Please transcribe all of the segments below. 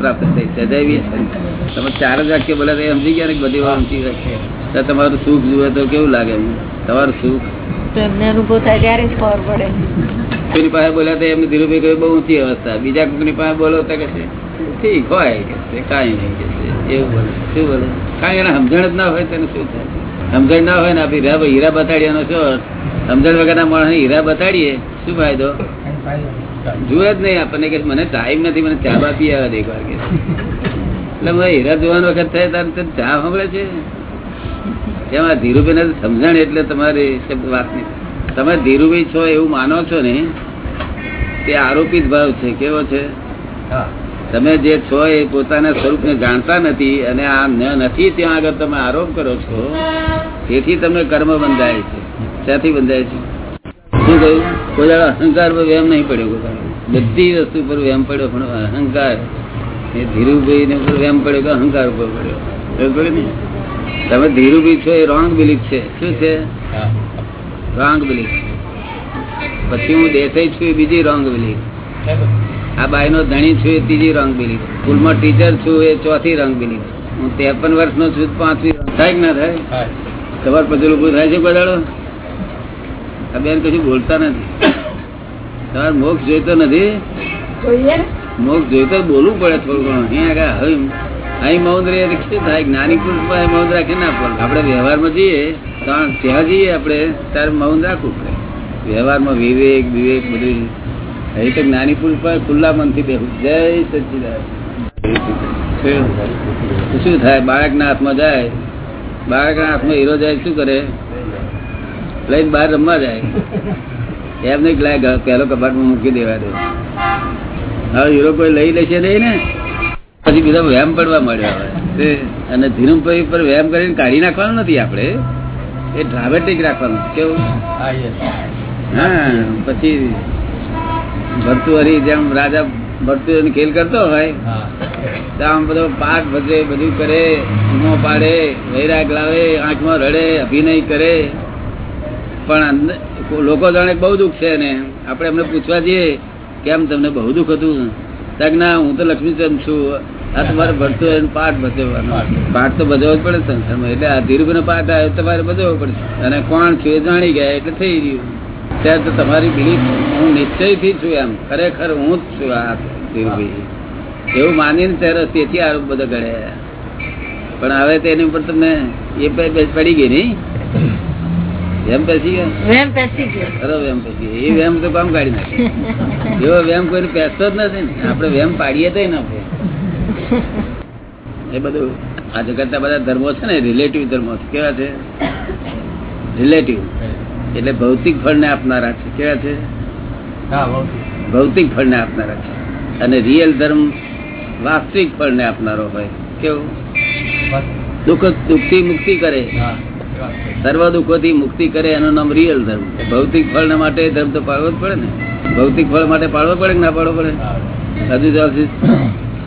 પ્રાપ્ત થઈ સદાવી તમે ચાર જ વાક્ય બોલે તો સમજી ગયા ને બધી વાર ઊંચી રાખે. તમારું સુખ જુએ તો કેવું લાગે તમારું સુખ? એમને અનુભવ થાય ત્યારે જ ખબર પડે. કોઈની પાસે બોલ્યા તો એમને ધીરુભાઈ કહ્યું બહુ ઊંચી અવસ્થા. બીજા કોઈની પાસે બોલો તો કે છે ઠીક હોય કે કાંઈ નહીં કે એવું બોલે. શું બોલે? કાંઈ એને સમજણ જ ના હોય તેને શું થાય? સમજણ ના હોય ને આપી હીરા હીરા બતાડ્યાનો શું સમજણ વગરના માણસને હીરા બતાડીએ શું ફાયદો? જુએ જ નહીં આપણને કે મને ટાઈમ નથી મને ચા બા પી આવે એક વાર કે. એટલે મને હીરા જોવાનો વખત થાય તારે તને ચા સાંભળે છે. એમાં ધીરુભાઈ સમજણ એટલે તમારે શબ્દ વાત નહીં તમે ધીરુભાઈ છો એવું માનો છો ને તે આરોપિત ભાવ છે કેવો છે? તમે જે છો એ પોતાના સ્વરૂપને જાણતા નથી અને આ ન નથી ત્યાં આગળ તમે આરોપ કરો છો તેથી તમને કર્મ બંધાય છે. ક્યાંથી બંધાય છે? શું કહ્યું? કોઈ અહંકાર પર વ્યામ નહીં પડ્યો બધી વસ્તુ પર વ્યામ પડ્યો પણ અહંકાર. એ ધીરુભાઈ ને પર વ્યામ પડ્યો કે અહંકાર ઉપર પડ્યો? ને? તમે ધીરુભાઈ છો એ રોંગ બિલીફ છે. શું છે? રોંગ બિલીફ પછી હું દેસાઈ છું એ બીજી રોંગ બિલીફ આ બાઈ નો ધણી છું એ ત્રીજી રંગ બિલીફ સ્કૂલમાં ટીચર છું એ ચોથી રંગ બિલીફ હું ત્રેપન વર્ષનો છું તો પાંચમી રંગ થાય કે ના થાય? તમારે પછી ઉભું થાય છે બધાડો બેન કશું બોલતા નથી. તમારે મોક્ષ જોઈતો નથી? મોક્ષ જોઈતો બોલવું પડે થોડું ઘણું. અહીં આગળ હવે અહીં મૌન રહીએ તો શું થાય? જ્ઞાની પુરુષ પાસે મૌન રાખે ના પડે આપણે વ્યવહારમાં જઈએ તો ત્યાં જઈએ આપણે ત્યારે મૌન રાખવું પડે વ્યવહારમાં વિવેક વિવેક બધું અહીં તો જ્ઞાની પુરુષ પાસે ખુલ્લા મનથી બેહું જય સચિદાન શું થાય? બાળકના હાથમાં જાય. બાળકના હાથમાં હીરો જાય શું કરે? લઈને બહાર રમવા જાય. એમ નહીં લાય પેલો કબાટમાં મૂકી દેવા દે. હવે હીરો કોઈ લઈ લેશે નહીં ને પછી બીજા વ્યાયામ પડવા મળ્યો હવે અને ધીરુભાઈ પર વ્યાયામ કરીને કાઢી નાખવાનું નથી આપણે. એ ડ્રામેટિક રાખવાનું. કેવું? હા પછી ભરતુહરી જેમ રાજા ભરતુહરી ખેલ કરતો હોય તો આમ બધો પાઠ ભજે બધું કરે ઉમો પાડે વૈરાગ લાવે આંખમાં રડે અભિનય કરે. પણ લોકો જાણે બહુ દુઃખ છે ને. આપણે એમને પૂછવા જઈએ કેમ તમને બહુ દુઃખ હતું. ના, હું તો લક્ષ્મીચંદ છું. આ તમારે ભરતો પાઠ ભજવવાનો. પાઠ તો ભજવવો જ પડે સંસારમાં. એટલે આ ધીરુભાઈ પાઠ આવ્યો તમારે ભજવવો પડશે. અને કોણ છું એ જાણી ગયા એટલે થઈ ગયું ત્યારે તો તમારી બિલીફ હું નિશ્ચયથી છું એમ. ખરેખર હું જ છું આ ધીરુભાઈ. એવું માનીને ત્યારે તેથી આરોપ બધો ગળ્યા પણ હવે તેની ઉપર તમને એ પડી ગઈ નહીં? એમ પેસી ગયો? વેમ પેસી ગયો? ખરો વેમ પેસી ગયો. એ વેમ તો કામ કાઢી નાખે. એવો વેમ કોઈને પેસતો જ નથી ને. આપણે વેમ પાડીએ તો ના એ બધું આ જગતના બધા ધર્મો છે ને રિલેટિવ ધર્મો છે. કેવા છે? રિલેટિવ એટલે ભૌતિક ફળને આપનારા છે. કેવા છે? ભૌતિક. ફળને આપનારા છે. અને રિયલ ધર્મ વાસ્તવિક ફળને આપનારો હોય. કેવું? દુઃખ દુઃખથી મુક્તિ કરે. સર્વ દુઃખોથી મુક્તિ કરે એનું નામ રિયલ ધર્મ. ભૌતિક ફળ માટે ધર્મ તો પાડવો જ પડે ને. ભૌતિક ફળ માટે પાડવો પડે કે ના પાડવો પડે? હજુ જો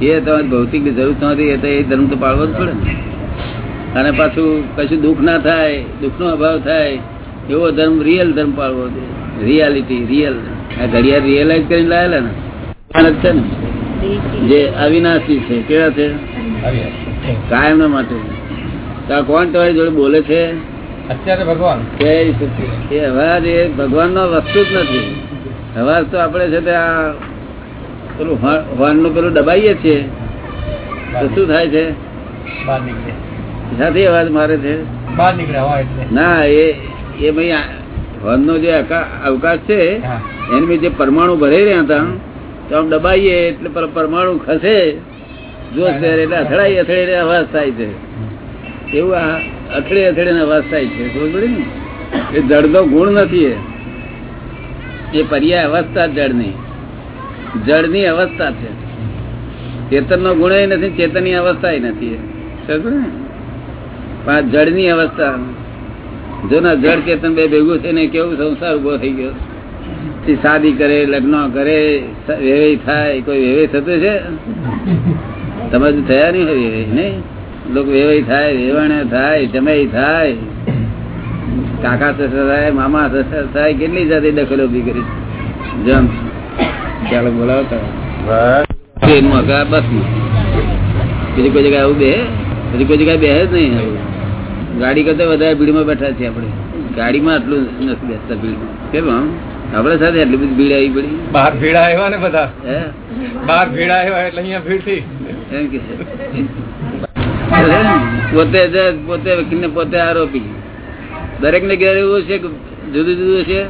એ તમારી ભૌતિકની જરૂર નથી એ તો એ ધર્મ તો પાડવો જ પડે ને. અને પાછું કશું દુઃખ ના થાય દુઃખનો અભાવ થાય એવો ધર્મ રિયલ ધર્મ પાળવો જોઈએ રિયાલિટી રિયલ આ ઘડિયાળ રિયલાઇઝ કરીને લાયેલા ને. છે ને. જે અવિનાશી છે કેવા છે? કાયમ માટે. કોણ તમારી જોડે બોલે છે? અત્યારે ભગવાન. એ અવાજ એ ભગવાન નો વસ્તુ જ નથી. અવાજ તો આપણે છે તે આ પેલું હોર્નનું પેલું દબાઈએ છીએ. તો શું થાય છે? સાથે અવાજ મારે છે? બહાર નીકળે ના એ એ ભાઈ હોર્ન નો જે અવકાશ છે. એની મેં જે પરમાણુ ભરાઈ રહ્યા હતા તો આમ દબાઈએ એટલે પરમાણુ ખસે. જોશ એટલે અથડાઈ અથડાઈ અવાજ થાય છે. એવું આ અથડે અથડે અવાજ થાય છે, ખબર ને? એ જડનો ગુણ નથી એ. પર્યાય અવસ્થા જળની. જડની અવસ્થા છે. ચેતનનો ગુણ એ નથી, ચેતનની અવસ્થા નથી ને? પણ આ જળની અવસ્થા. જો ના જળ ચેતન બે ભેગું છે ને કેવું સંસાર ઊભો થઈ ગયો. શાદી કરે, લગ્ન કરે વેવાઈ થાય, કોઈ વેવાઈ થતું છે? તમે થયા નહીં હોય નહીં? લોકો વેવાઈ થાય વેવાણ થાય જમાઈ થાય. કાકા સસરા થાય મામા સસરા થાય કેટલી જાતે દખલ ઊભી કરી. જમ ચાલો બોલાવતા ટ્રેનમાં કે બસમાં? બીજી કોઈ જગ્યાએ આવું બે? બીજી કોઈ જગ્યાએ બે જ નહીં આવું. ગાડી કરતા વધારે ભીડમાં બેઠા છીએ આપણે. ગાડીમાં આટલું નથી બેસતા ભીડમાં. કેમ આમ? આપડે સાથે એટલી બધી ભીડ આવી પડી. બહાર ભીડ આવ્યા ને બધા? હે? બહાર ભીડ આવ્યા એટલે અહીંયા ભીડ થઈ. પોતે પોતે પોતે આરોપી. દરેક ને ઘેર એવું છે જુદું જુદું છે.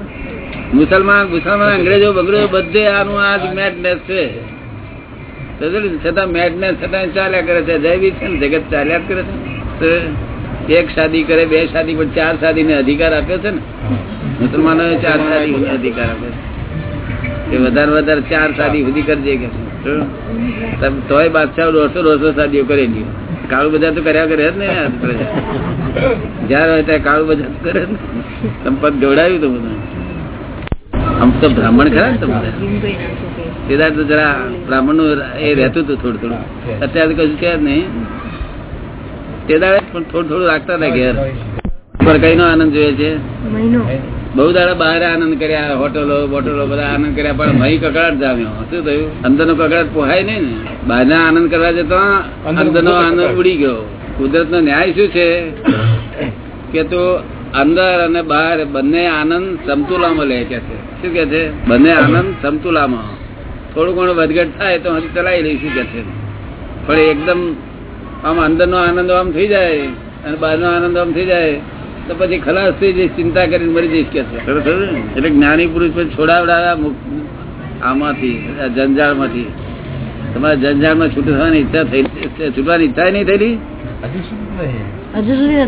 મુસલમાન મુસલમાન, અંગ્રેજો બગડ્યો બધે આનું આ મેડનેસ છે. છતાં મેડનેસ છતાં ચાલ્યા કરે છે. જૈવી છે ને, જગત ચાલ્યા કરે છે. એક શાદી કરે, બે શાદી, પણ ચાર શાદી ને અધિકાર આપ્યો છે ને. મુસલમાનો ચાર શાદી અધિકાર આપ્યો છે. એ વધારે વધારે ચાર શાદી સુધી કરજે કે તોય બાદશાહ દોઢસો દોઢસો શાદીઓ કરેલી કાળું બધા તો કર્યા કરે જ ને જયારે હોય ત્યારે કાળું બધા તો કરે સંપત ગવડાવ્યું તો બધું. આમ તો બ્રાહ્મણ ખરા ને તમારે. તેદાર તો જરા બ્રાહ્મણનું એ રહેતું હતું થોડું થોડું. અત્યારે કશું છે જ નહીં. તે દાડે પણ થોડું થોડું રાખતા હતા ઘેર. પર કઈ નો આનંદ જોઈએ છે? બહુ દાડા બહાર આનંદ કર્યા હોટલો બોટલો બધા આનંદ કર્યા પણ મહી કકડાટ જામ્યો. શું થયું? અંદર નો કકડાટ પોહાય નહીં ને? બહાર આનંદ કરવા જતો અંદર નો આનંદ ઉડી ગયો. કુદરત નો ન્યાય શું છે? કે તો અંદર અને બહાર બંને આનંદ સમતુલામાં લે કે છે. શું કે છે? બંને આનંદ સમતુલામાં. થોડું ઘણું વધઘટ થાય તો હજી ચલાવી લઈશું કે છે. પણ એકદમ આમ અંદર નો આનંદ આમ થઈ જાય અને બહાર નો આનંદ આમ થઈ જાય. તો પછી ખલાસ થઈ જઈશ ચિંતા કરીને મરી જઈશ કે? એટલે જ્ઞાની પુરુષ પછી છોડાવડાવ્યા આમાંથી જંજાળમાંથી. તમારા જંજાળમાં છૂટવાની ઈચ્છા થઈ છૂટવાની ઈચ્છા નહીં થયેલી? હજી હજુ સુધી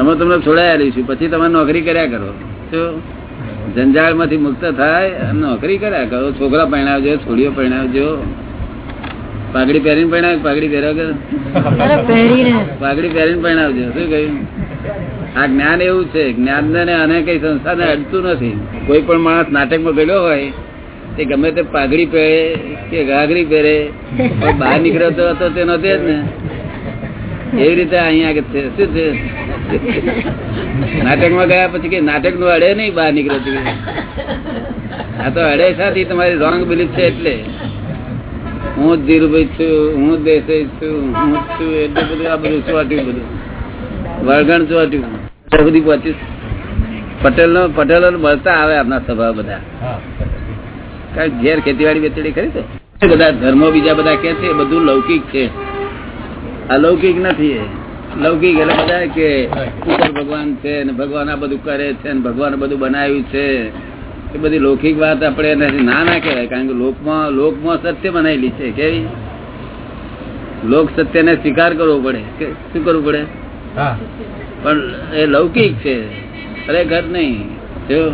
અમે તમને છોડાયા લઈશું પછી તમે નોકરી કર્યા કરો. શું જંજાળમાંથી મુક્ત થાય અને નોકરી કર્યા કરો. છોકરા પહેણાવજો છોડીઓ પહેણાવજો પાઘડી પહેરીને પહેણાવ પાઘડી પહેરાવ પાઘડી પહેરીને પહેણાવજો શું કહ્યું? આ જ્ઞાન એવું છે જ્ઞાન ને અને કઈ સંસ્થાને અડતું નથી. કોઈ પણ માણસ નાટકમાં ગયો હોય તે ગમે તે પાઘડી પહેરે કે ઘાઘરી પહેરે બહાર નીકળતો હતો તે નતો જ ને. એવી રીતે અહીંયા આગળ છે. શું છે? નાટકમાં ગયા પછી કે નાટકનું અડે નહીં બહાર નીકળતું આ તો અડે સાથી તમારી રોંગ બિલીફ છે એટલે. હું જ ધીરુભાઈ છું હું જ દેસાઈ છું હું જ છું એટલે બધું આ બધું ચોટ્યું બધું. વળગણ ચોટ્યું ત્યાં સુધી પહોંચ્યું પટેલ નો પટેલો મળતા આવે આપના સ્વભાવ બધા. કારણ ઘેર ખેતીવાડી વેચડી તો? બધા ધર્મો બીજા બધા કે છે? બધું લૌકિક છે. અલૌકિક નથી લૌકિક એટલે બધા કે ઉપર ભગવાન છે ને ભગવાન આ બધું કરે છે ને ભગવાન બધું બનાવ્યું છે. એ બધી લૌકિક વાત આપણે એનાથી ના ના કહેવાય કારણ કે લોકમાં લોકમાં સત્ય બનાવેલી છે. કેવી? લોક સત્યને સ્વીકાર કરવો પડે. કે શું કરવું પડે? હા. પણ એ લૌકિક છે. ખરેખર નહીં. જો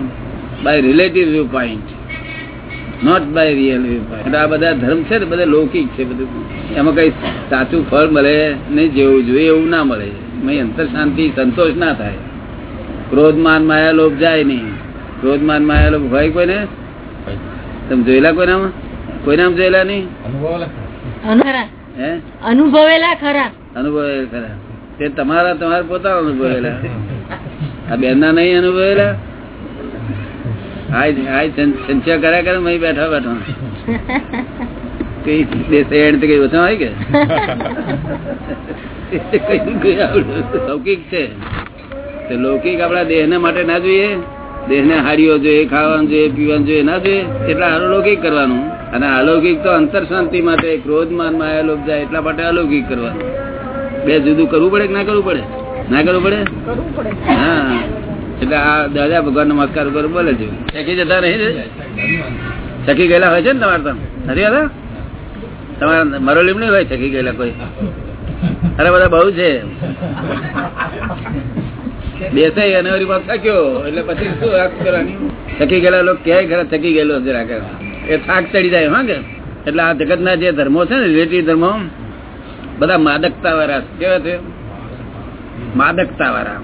by relative viewpoint not by real viewpoint આ બધા ધર્મ છે ને બધા લૌકિક છે બધું. એમાં કઈ સાચું ફળ મળે નહીં જેવું જોઈએ એવું ના મળે. અંતર શાંતિ સંતોષ ના થાય. ક્રોધ માન માયા લોભ જાય નહીં. ક્રોધ માન માયા લોભ હોય કોઈને? તમે જોયેલા કોઈનામાં? કોઈનામાં જોયેલા નહીં? અનુભવ લખો. હે? અનુભવેલા ખરા. અનુભવેલા ખરા. તે તમારા તમારા પોતાના અનુભવેલા. આ બેન ના નહીં અનુભવેલા લૌકિક છે. તે લૌકિક આપણા દેહ માટે ના જોઈએ. દેહ ને હાડીઓ જોઈએ, ખાવાનું જોઈએ, પીવાનું જોઈએ, ના જોઈએ. એટલા અલૌકિક કરવાનું. અને અલૌકિક તો અંતર શાંતિ માટે ક્રોધ માન માયા જાય એટલા માટે અલૌકિક કરવાનું. બે જુદું કરવું પડે કે ના કરવું પડે? ના કરવું પડે? હા. એટલે આ દાદા ભગવાન નમસ્કાર ઉપર બોલે છે. શકી જતા નહીં શકી ગયેલા હોય છે ને તમારે તમે નથી હતા? તમારા મરોલીમ નહીં હોય શકી ગયેલા કોઈ? અરે બધા બહુ છે. બેસે અને માં થક્યો. એટલે પછી શું વાત કરવાની? થકી ગયેલા લોકો ક્યાંય ખરા થકી ગયેલો જરા એ થાક ચડી જાય હા કે? એટલે આ જગત ના જે ધર્મો છે ને રિલેટિવ ધર્મો બધા માદકતા વાળા કેવા છે? માદકતા વાળા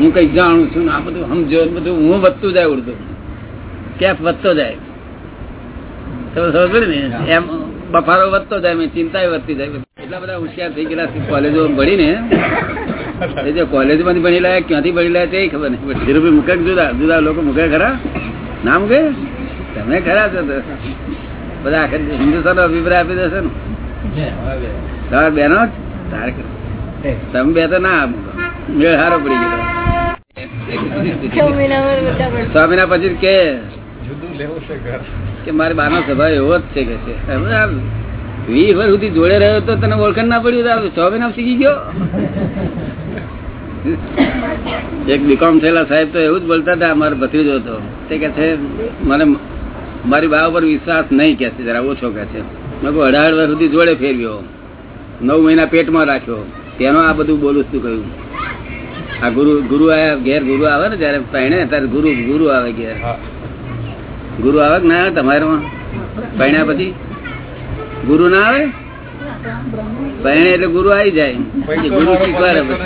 હું કઈ જાણું છું આ બધું સમજો બધું હું વધતું જાય ઉડતું ક્યાંક વધતો જાય. બફારો વધતો જાય ચિંતા વધતી જાય. એટલા બધા હોશિયાર થઈ ગયેલા કોલેજો ભણીને. કોલેજમાંથી ભણી લાયા, ક્યાંથી ભણી લાયા તે ખબર નહીં. ધીરુભાઈ મૂકે જુદા જુદા લોકો મૂકે ખરા? ના મૂકે? તમે ખરા છો બધા આખા હિન્દુસ્તાન અભિપ્રાય આપી દેશે ને. તમારા બેનો તમે બે તો ના મેળ હારો પડી ગયો. છ મહિના પછી કે કે મારી બાનો સ્વભાવ એવો જ છે કે છે. વીસ વર્ષ સુધી જોડે રહ્યો તો તને ઓળખાણ ના પડ્યું છ મહિના શીખી ગયો? એક બીકોમ થયેલા સાહેબ તો એવું જ બોલતા હતા મારો ભત્રીજો હતો. તે કે છે મને મારી બા ઉપર વિશ્વાસ નહીં કે છે જરા ઓછો કે છે. મેં અઢાર વર્ષ સુધી જોડે ફેરવ્યો નવ મહિના પેટમાં રાખ્યો. તેનો આ બધું બોલું શું કહ્યું. આ ગુરુ ગુરુ આવ્યા ઘેર ગુરુ આવે ને જયારે પહેણે ત્યારે ગુરુ ગુરુ આવે ઘેર. ગુરુ આવે કે ના આવે તમારામાં? પહેણ્યા પછી? ગુરુ ના આવે? પહેણે એટલે ગુરુ આવી જાય. ગુરુ શીખવાડે પછી.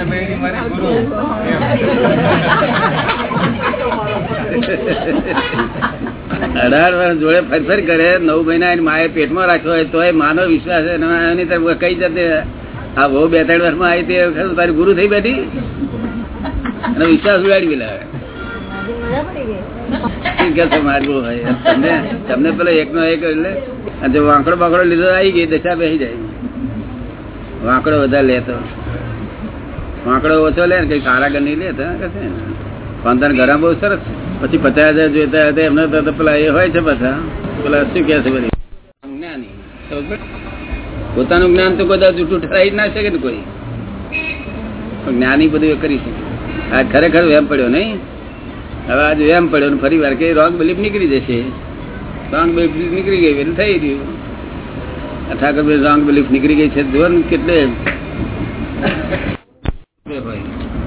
અઢાર વર્ષ જોડે ફરફર કરે, નવ મહિના એની માએ પેટમાં રાખ્યો હોય તોય માનો વિશ્વાસ એની તરફ કઈ જતે આ બહુ બે ત્રણ વર્ષમાં આવી તે વખત તારી ગુરુ થઈ બેઠી. અને વિશ્વાસ ઉડાડી હોય તમને પેલો એક નો એક એટલે જો વાંકડો બાંકડો લીધો આવી ગઈ દશા બેસી જાય. વાંકડો વધારે લે તો વાંકડો ઓછો લે ને, કઈ કારાગર નહીં લે તો ગરમ. બહુ સરસ છે. પછી પચાસ હજાર જોઈતા હતા એમને તો પેલા એ હોય છે પાછા. પેલા શું કે છે બધી? જ્ઞાની પોતાનું જ્ઞાન તો બધા જૂઠું ઠરાવી ના શકે ને કોઈ. પણ જ્ઞાની બધું કરી શકે. આ ખરેખર વેમ પડ્યો નહીં. હવે આજે એમ પડ્યો ને ફરી વાર કે રોંગ બિલીફ નીકળી જશે. રોંગ બિલીફ નીકળી ગઈ એટલે થઈ રહ્યું આ ઠાકરભાઈ રોંગ બિલીફ નીકળી ગઈ છે. જો ને કેટલે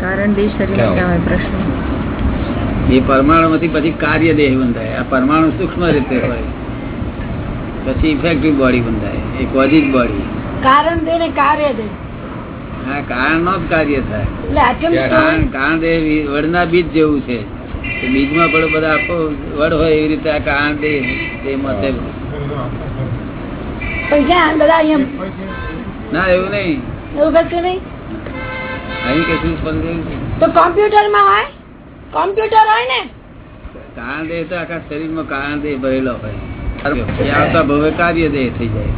કારણ દેશ શરીર પ્રશ્ન. એ પરમાણુ માંથી પછી કાર્ય દેહ બંધાય. આ પરમાણુ સૂક્ષ્મ રીતે હોય. પછી ઇફેક્ટિવ બોડી બંધાય. એ કોઝિજ બોડી કારણ દે ને કાર્ય દે હા કારણ નો જ કાર્ય થાય. કારણ કારણ દેહ વડના બીજ જેવું છે. કે બીજમાં પડો બધા આખો વડ હોય એવી રીતે આ કારણ દેહ તે અહીંયા ના એવું નહીં. એવું કશું નહીં? અહીં કશું તો કોમ્પ્યુટરમાં હોય? કોમ્પ્યુટર હોય ને? કારણ દેહ તો આખા શરીરમાં કારણ દેહ ભરેલો હોય. આવતા ભવ્ય કાર્ય દેહ થઈ જાય.